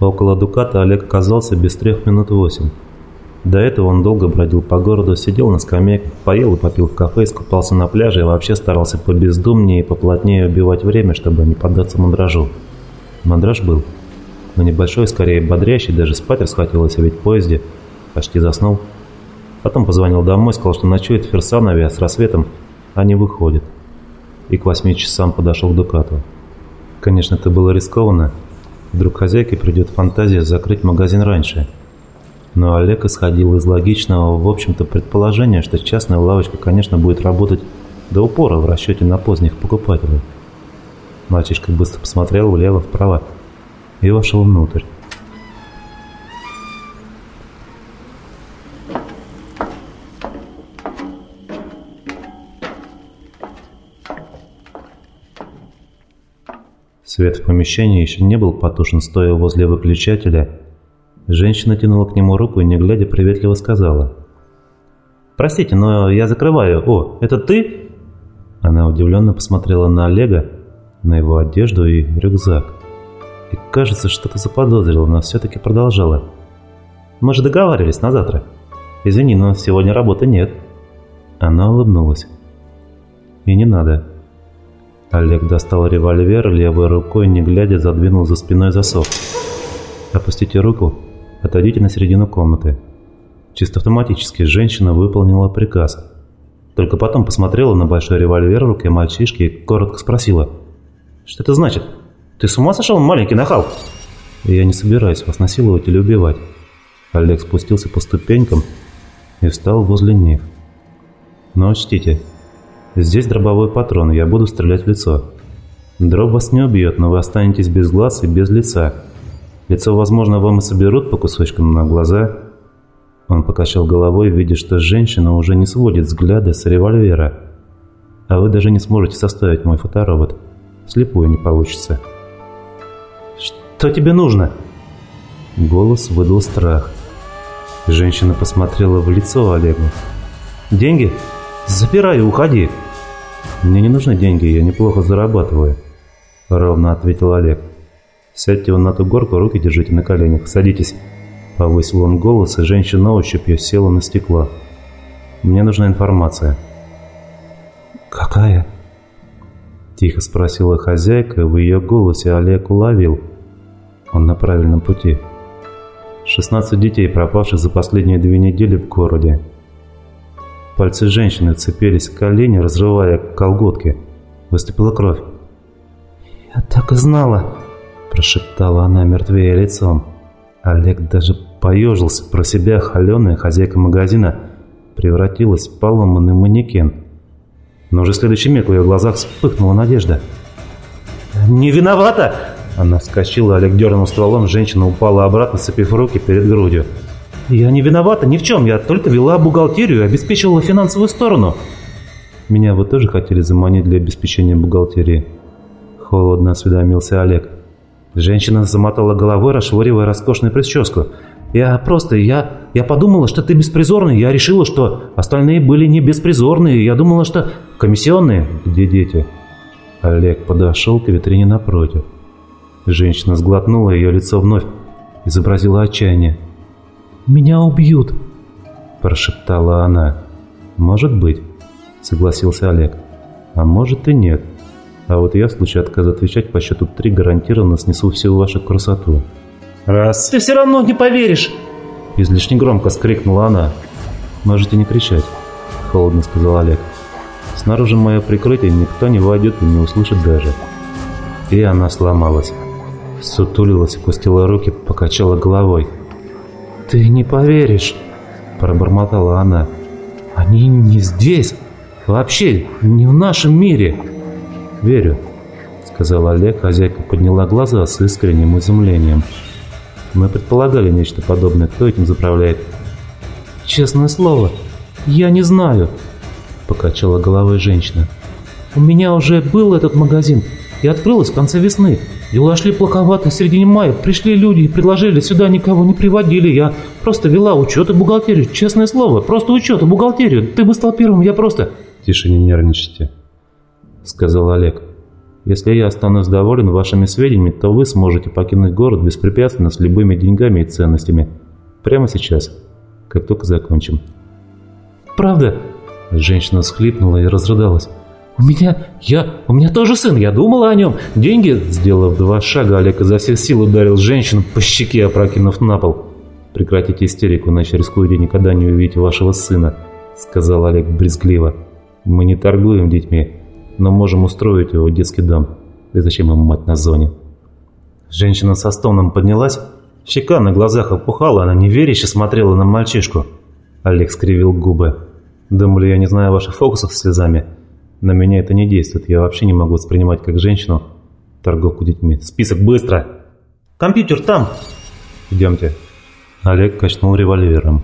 Около Дуката Олег оказался без трех минут восемь. До этого он долго бродил по городу, сидел на скамейках, поел и попил в кафе, искупался на пляже и вообще старался побездумнее и поплотнее убивать время, чтобы не поддаться мандражу. Мандраж был. Но небольшой, скорее бодрящий, даже спать расхотелось, а ведь в поезде. Почти заснул. Потом позвонил домой, сказал, что ночует в Ферсанове, а с рассветом они выходят. И к восьми часам подошел к Дукату. Конечно, это было рискованно, Вдруг хозяйке придет фантазия закрыть магазин раньше. Но Олег исходил из логичного, в общем-то, предположения, что частная лавочка, конечно, будет работать до упора в расчете на поздних покупателей. Мальчишка быстро посмотрел влево-вправо и вошел внутрь. Свет в помещении еще не был потушен, стоя возле выключателя. Женщина тянула к нему руку и, не глядя, приветливо сказала. «Простите, но я закрываю. О, это ты?» Она удивленно посмотрела на Олега, на его одежду и рюкзак. И, кажется, что-то заподозрила, но все-таки продолжала. «Мы же договаривались на завтра. Извини, но сегодня работы нет». Она улыбнулась. «И не надо». Олег достал револьвер, левой рукой, не глядя, задвинул за спиной засов. «Опустите руку, отойдите на середину комнаты». Чисто автоматически женщина выполнила приказ. Только потом посмотрела на большой револьвер в руке мальчишки и коротко спросила. «Что это значит? Ты с ума сошел, маленький нахал?» «Я не собираюсь вас насиловать или убивать». Олег спустился по ступенькам и встал возле них. «Но учтите, Здесь дробовой патрон, я буду стрелять в лицо. Дроб вас не убьет, но вы останетесь без глаз и без лица. Лицо, возможно, вам и соберут по кусочкам на глаза. Он покачал головой, видя, что женщина уже не сводит взгляда с револьвера. А вы даже не сможете составить мой фоторобот. Слепую не получится. «Что тебе нужно?» Голос выдал страх. Женщина посмотрела в лицо Олегу. «Деньги? Запирай и уходи!» «Мне не нужны деньги, я неплохо зарабатываю», — ровно ответил Олег. «Сядьте вон на ту горку, руки держите на коленях, садитесь». Повысил он голос, и женщина ощупью села на стекло. «Мне нужна информация». «Какая?» Тихо спросила хозяйка, в ее голосе Олег уловил. Он на правильном пути. 16 детей, пропавших за последние две недели в городе. Пальцы женщины цепились в колени, разрывая колготки. Выступила кровь. «Я так и знала!» – прошептала она мертвее лицом. Олег даже поежился про себя, холеная хозяйка магазина превратилась в поломанный манекен. Но уже в следующий миг в ее глазах вспыхнула надежда. «Не виновата!» Она вскочила, Олег дернул стволом, женщина упала обратно, сцепив руки перед грудью. Я не виновата ни в чем, я только вела бухгалтерию и обеспечивала финансовую сторону. Меня вы тоже хотели заманить для обеспечения бухгалтерии? Холодно осведомился Олег. Женщина замотала головой, расшвыривая роскошную прическу. «Я просто... Я... Я подумала, что ты беспризорный. Я решила, что остальные были не беспризорные. Я думала, что... Комиссионные...» «Где дети?» Олег подошел к витрине напротив. Женщина сглотнула, ее лицо вновь изобразило отчаяние. «Меня убьют!» – прошептала она. «Может быть», – согласился Олег. «А может и нет. А вот я в случае отказа отвечать по счету три гарантированно снесу всю вашу красоту». «Раз!» «Ты все равно не поверишь!» Излишне громко скрикнула она. «Можете не кричать», – холодно сказал Олег. «Снаружи мое прикрытие никто не войдет и не услышит даже». И она сломалась. Сутулилась, опустила руки, покачала головой. «Ты не поверишь», – пробормотала она. «Они не здесь. Вообще не в нашем мире». «Верю», – сказал Олег. Хозяйка подняла глаза с искренним изумлением. «Мы предполагали нечто подобное. Кто этим заправляет?» «Честное слово, я не знаю», – покачала головой женщина. «У меня уже был этот магазин и открылась в конце весны. Дела шли плоховато. В середине мая пришли люди и предложили. Сюда никого не приводили. Я просто вела учет и бухгалтерию. Честное слово, просто учет и бухгалтерию. Ты бы стал первым, я просто... Тише, не нервничайте, сказал Олег. Если я останусь доволен вашими сведениями, то вы сможете покинуть город беспрепятственно с любыми деньгами и ценностями. Прямо сейчас, как только закончим. «Правда?» Женщина схлипнула и разрыдалась. «У меня... я... у меня тоже сын, я думала о нем. Деньги...» Сделав два шага, Олег изо всех сил ударил женщину по щеке, опрокинув на пол. «Прекратите истерику, иначе рискуете никогда не увидеть вашего сына», — сказал Олег брезгливо. «Мы не торгуем детьми, но можем устроить его в детский дом. Да зачем ему мать на зоне?» Женщина со стоном поднялась, щека на глазах опухала, она неверяще смотрела на мальчишку. Олег скривил губы. «Думали, я не знаю ваших фокусов с слезами? На меня это не действует, я вообще не могу воспринимать как женщину торговку детьми. Список быстро!» «Компьютер там!» «Идемте!» Олег качнул револьвером.